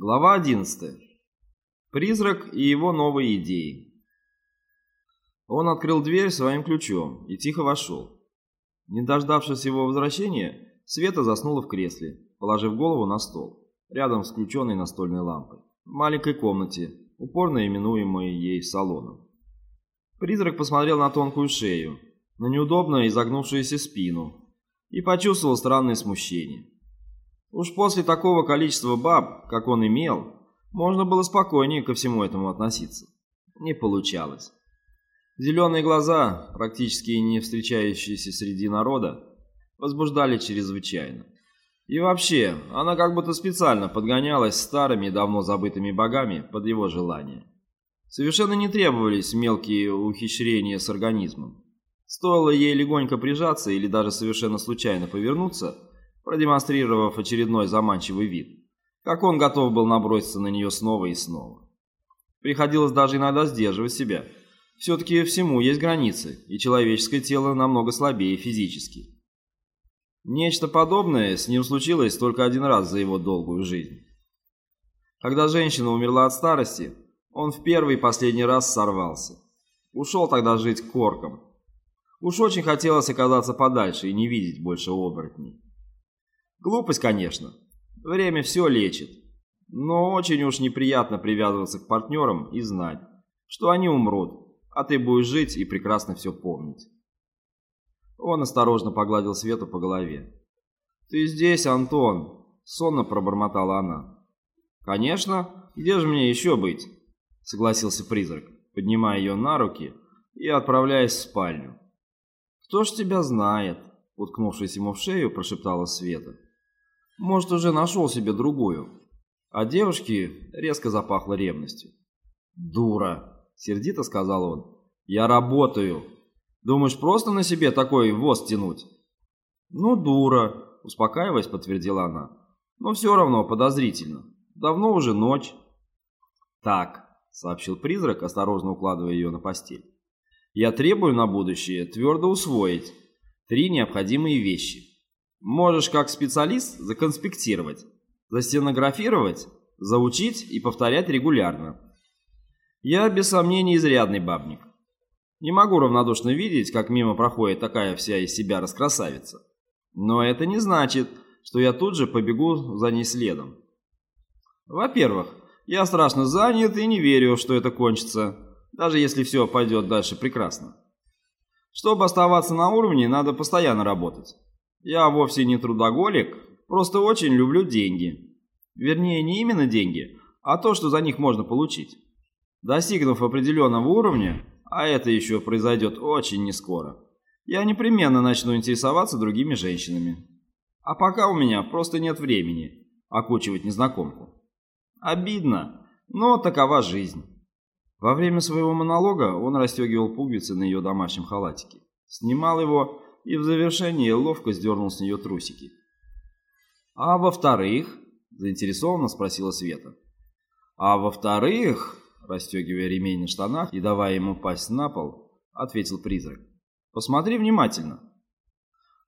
Глава 11. Призрак и его новые идеи. Он открыл дверь своим ключом и тихо вошел. Не дождавшись его возвращения, Света заснула в кресле, положив голову на стол, рядом с включенной настольной лампой, в маленькой комнате, упорно именуемой ей салоном. Призрак посмотрел на тонкую шею, на неудобно изогнувшуюся спину и почувствовал странное смущение. Уж после такого количества баб, как он имел, можно было спокойнее ко всему этому относиться. Не получалось. Зеленые глаза, практически не встречающиеся среди народа, возбуждали чрезвычайно. И вообще, она как будто специально подгонялась старыми давно забытыми богами под его желание. Совершенно не требовались мелкие ухищрения с организмом. Стоило ей легонько прижаться или даже совершенно случайно повернуться – продемонстрировав очередной заманчивый вид, как он готов был наброситься на нее снова и снова. Приходилось даже иногда сдерживать себя. Все-таки всему есть границы, и человеческое тело намного слабее физически. Нечто подобное с ним случилось только один раз за его долгую жизнь. Когда женщина умерла от старости, он в первый и последний раз сорвался. Ушел тогда жить к коркам. Уж очень хотелось оказаться подальше и не видеть больше оборотней. Глупость, конечно. Время все лечит. Но очень уж неприятно привязываться к партнерам и знать, что они умрут, а ты будешь жить и прекрасно все помнить. Он осторожно погладил Свету по голове. «Ты здесь, Антон!» — сонно пробормотала она. «Конечно, где же мне еще быть?» — согласился призрак, поднимая ее на руки и отправляясь в спальню. «Кто ж тебя знает?» — уткнувшись ему в шею, прошептала Света. Может, уже нашел себе другую. А девушке резко запахло ревностью. «Дура!» — сердито сказал он. «Я работаю. Думаешь, просто на себе такой воз тянуть?» «Ну, дура!» — успокаиваясь, подтвердила она. «Но все равно подозрительно. Давно уже ночь». «Так», — сообщил призрак, осторожно укладывая ее на постель. «Я требую на будущее твердо усвоить три необходимые вещи. Можешь как специалист законспектировать, застенографировать, заучить и повторять регулярно. Я, без сомнений, изрядный бабник. Не могу равнодушно видеть, как мимо проходит такая вся из себя раскрасавица. Но это не значит, что я тут же побегу за ней следом. Во-первых, я страшно занят и не верю, что это кончится, даже если все пойдет дальше прекрасно. Чтобы оставаться на уровне, надо постоянно работать. Я вовсе не трудоголик, просто очень люблю деньги. Вернее, не именно деньги, а то, что за них можно получить. Достигнув определенного уровня, а это еще произойдет очень нескоро, я непременно начну интересоваться другими женщинами. А пока у меня просто нет времени окучивать незнакомку. Обидно, но такова жизнь. Во время своего монолога он расстегивал пуговицы на ее домашнем халатике, снимал его и в завершении ловко сдернул с нее трусики. «А во-вторых?» – заинтересованно спросила Света. «А во-вторых?» – расстегивая ремень на штанах и давая ему пасть на пол, ответил призрак. «Посмотри внимательно».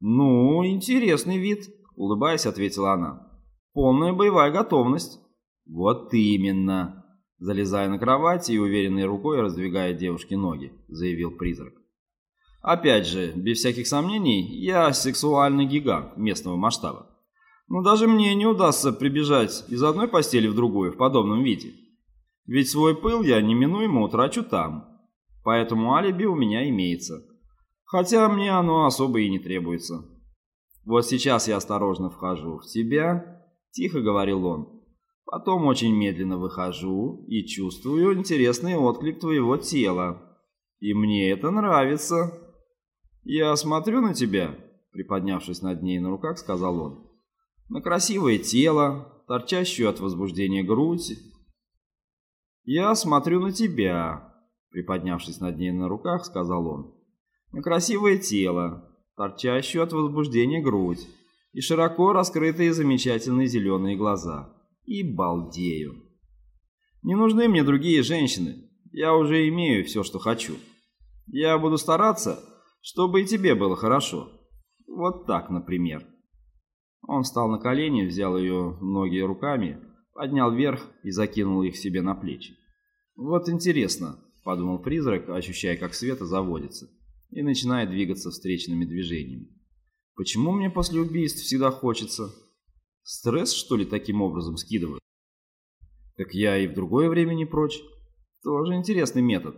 «Ну, интересный вид», – улыбаясь, ответила она. «Полная боевая готовность». «Вот именно», – залезая на кровать и уверенной рукой раздвигая девушке ноги, заявил призрак. Опять же, без всяких сомнений, я сексуальный гигант местного масштаба. Но даже мне не удастся прибежать из одной постели в другую в подобном виде. Ведь свой пыл я неминуемо утрачу там. Поэтому алиби у меня имеется. Хотя мне оно особо и не требуется. Вот сейчас я осторожно вхожу в тебя, тихо говорил он. Потом очень медленно выхожу и чувствую интересный отклик твоего тела. И мне это нравится. «Я смотрю на тебя», — приподнявшись над ней на руках, сказал он. «На красивое тело, торчащую от возбуждения грудь». «Я смотрю на тебя», — приподнявшись над ней на руках, сказал он. «На красивое тело, торчащую от возбуждения грудь и широко раскрытые замечательные зеленые глаза. И балдею. Не нужны мне другие женщины, я уже имею все, что хочу. Я буду стараться...» чтобы и тебе было хорошо. Вот так, например. Он встал на колени, взял ее ноги руками, поднял вверх и закинул их себе на плечи. «Вот интересно», — подумал призрак, ощущая, как Света заводится, и начинает двигаться встречными движениями. «Почему мне после убийств всегда хочется? Стресс, что ли, таким образом скидываю? Так я и в другое время не прочь. Тоже интересный метод.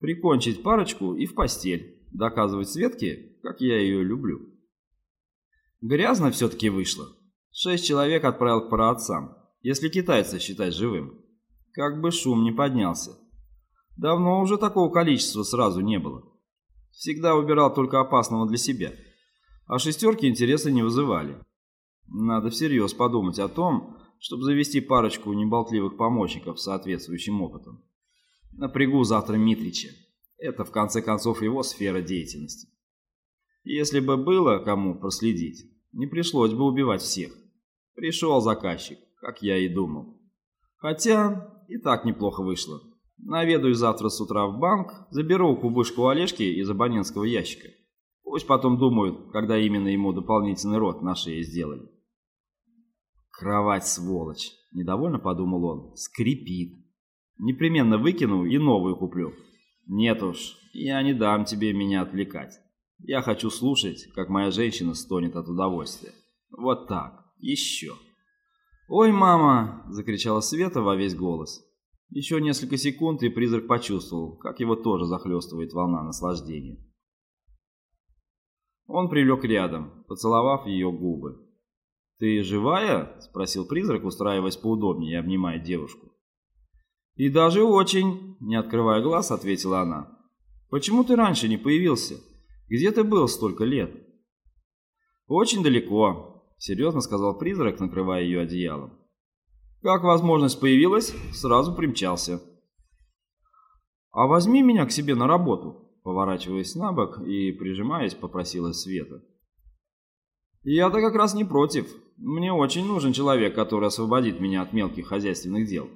Прикончить парочку и в постель, доказывать Светке, как я ее люблю». Грязно все-таки вышло. Шесть человек отправил к праотцам если китайца считать живым. Как бы шум не поднялся. Давно уже такого количества сразу не было. Всегда выбирал только опасного для себя. А шестерки интереса не вызывали. Надо всерьез подумать о том, чтобы завести парочку неболтливых помощников с соответствующим опытом. Напрягу завтра Митрича. Это, в конце концов, его сфера деятельности. Если бы было кому проследить, не пришлось бы убивать всех. Пришел заказчик как я и думал. Хотя и так неплохо вышло. Наведаю завтра с утра в банк, заберу кубышку Олежки из абонентского ящика. Пусть потом думают, когда именно ему дополнительный рот на шее сделали. Кровать, сволочь, недовольно подумал он, скрипит. Непременно выкину и новую куплю. Нет уж, я не дам тебе меня отвлекать. Я хочу слушать, как моя женщина стонет от удовольствия. Вот так, еще. «Ой, мама!» – закричала Света во весь голос. Еще несколько секунд, и призрак почувствовал, как его тоже захлестывает волна наслаждения. Он прилег рядом, поцеловав ее губы. «Ты живая?» – спросил призрак, устраиваясь поудобнее и обнимая девушку. «И даже очень!» – не открывая глаз, ответила она. «Почему ты раньше не появился? Где ты был столько лет?» «Очень далеко. Серьезно сказал призрак, накрывая ее одеялом. Как возможность появилась, сразу примчался. «А возьми меня к себе на работу», поворачиваясь на бок и прижимаясь, попросила Света. «Я-то как раз не против. Мне очень нужен человек, который освободит меня от мелких хозяйственных дел.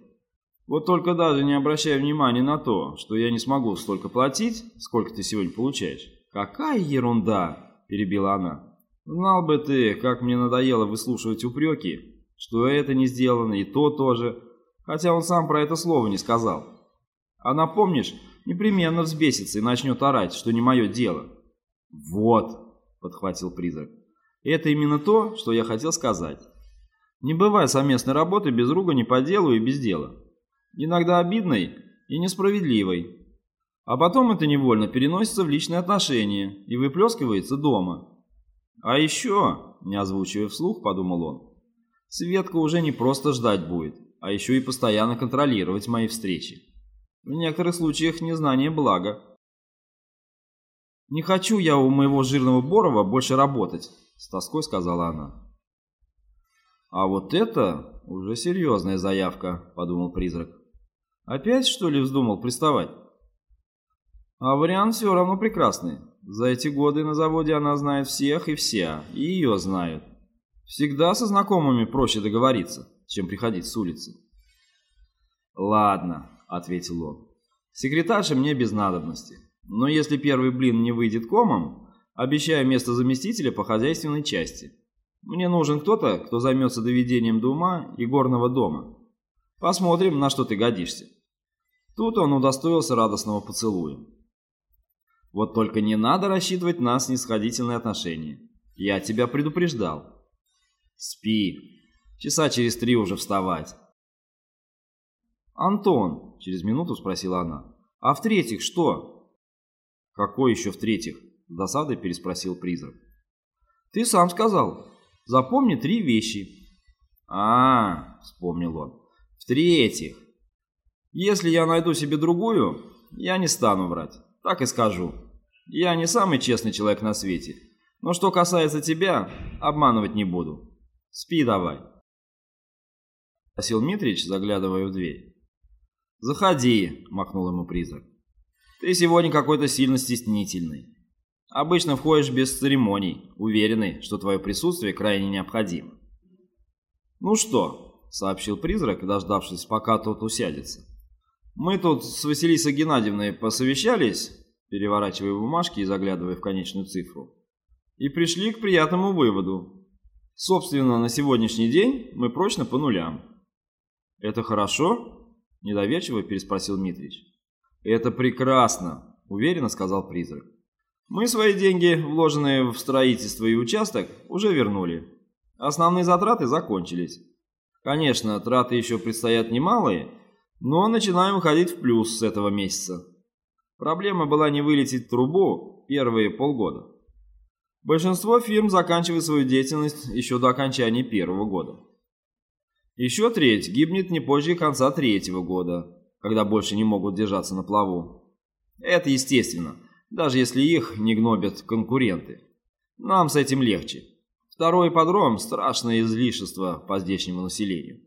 Вот только даже не обращай внимания на то, что я не смогу столько платить, сколько ты сегодня получаешь». «Какая ерунда!» – перебила она. Знал бы ты, как мне надоело выслушивать упреки, что это не сделано, и то тоже, хотя он сам про это слово не сказал. А напомнишь, непременно взбесится и начнет орать, что не мое дело. Вот, подхватил призрак, это именно то, что я хотел сказать. Не бывает совместной работы без ругани по делу и без дела. Иногда обидной и несправедливой. А потом это невольно переносится в личные отношения и выплескивается дома. А еще, не озвучивая вслух, подумал он, Светка уже не просто ждать будет, а еще и постоянно контролировать мои встречи. В некоторых случаях незнание благо. «Не хочу я у моего жирного Борова больше работать», — с тоской сказала она. «А вот это уже серьезная заявка», — подумал призрак. «Опять, что ли, вздумал приставать?» «А вариант все равно прекрасный. За эти годы на заводе она знает всех и вся, и ее знают. Всегда со знакомыми проще договориться, чем приходить с улицы. «Ладно», — ответил он. «Секретарша мне без надобности. Но если первый блин не выйдет комом, обещаю место заместителя по хозяйственной части. Мне нужен кто-то, кто займется доведением до ума и горного дома. Посмотрим, на что ты годишься». Тут он удостоился радостного поцелуя. Вот только не надо рассчитывать на снисходительные отношения. Я тебя предупреждал. Спи. Часа через три уже вставать. Антон, через минуту спросила она. А в-третьих, что? Какой еще в-третьих? С досадой переспросил призрак. Ты сам сказал. Запомни три вещи. А, вспомнил он. В-третьих, если я найду себе другую, я не стану врать. Так и скажу. Я не самый честный человек на свете, но что касается тебя, обманывать не буду. Спи давай. Спросил Митрич, заглядывая в дверь. «Заходи», — махнул ему призрак. «Ты сегодня какой-то сильно стеснительный. Обычно входишь без церемоний, уверенный, что твое присутствие крайне необходимо». «Ну что?» — сообщил призрак, дождавшись, пока тот усядется. «Мы тут с Василисой Геннадьевной посовещались переворачивая бумажки и заглядывая в конечную цифру. И пришли к приятному выводу. Собственно, на сегодняшний день мы прочно по нулям. «Это хорошо?» – недоверчиво переспросил Митрич. «Это прекрасно», – уверенно сказал призрак. «Мы свои деньги, вложенные в строительство и участок, уже вернули. Основные затраты закончились. Конечно, траты еще предстоят немалые, но начинаем выходить в плюс с этого месяца. Проблема была не вылететь трубу первые полгода. Большинство фирм заканчивает свою деятельность еще до окончания первого года. Еще треть гибнет не позже конца третьего года, когда больше не могут держаться на плаву. Это естественно, даже если их не гнобят конкуренты. Нам с этим легче. Второй подром – страшное излишество по здешнему населению.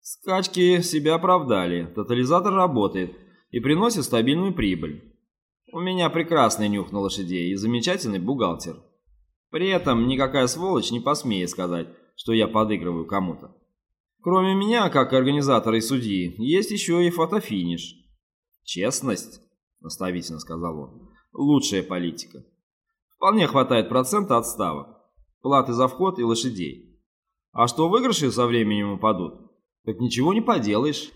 Скачки себя оправдали, тотализатор работает и приносит стабильную прибыль. У меня прекрасный нюх на лошадей и замечательный бухгалтер. При этом никакая сволочь не посмеет сказать, что я подыгрываю кому-то. Кроме меня, как организатора и судьи, есть еще и фотофиниш. Честность, наставительно сказал он, лучшая политика. Вполне хватает процента от ставок платы за вход и лошадей. А что выигрыши со временем упадут, так ничего не поделаешь.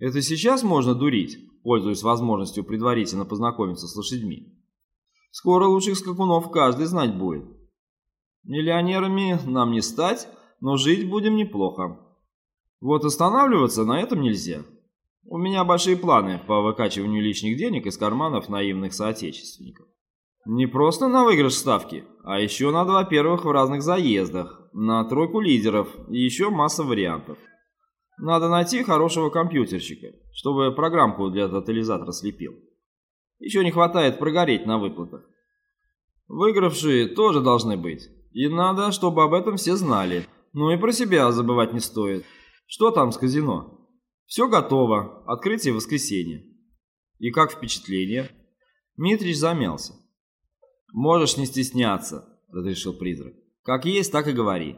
Это сейчас можно дурить, пользуясь возможностью предварительно познакомиться с лошадьми. Скоро лучших скакунов каждый знать будет. Миллионерами нам не стать, но жить будем неплохо. Вот останавливаться на этом нельзя. У меня большие планы по выкачиванию лишних денег из карманов наивных соотечественников. Не просто на выигрыш ставки, а еще на два первых в разных заездах, на тройку лидеров и еще масса вариантов. Надо найти хорошего компьютерщика, чтобы программку для тотализатора слепил. Еще не хватает прогореть на выплатах. Выигравшие тоже должны быть. И надо, чтобы об этом все знали. Ну и про себя забывать не стоит. Что там с казино? Все готово. Открытие в воскресенье. И как впечатление? Митрич замялся. «Можешь не стесняться», — разрешил призрак. «Как есть, так и говори.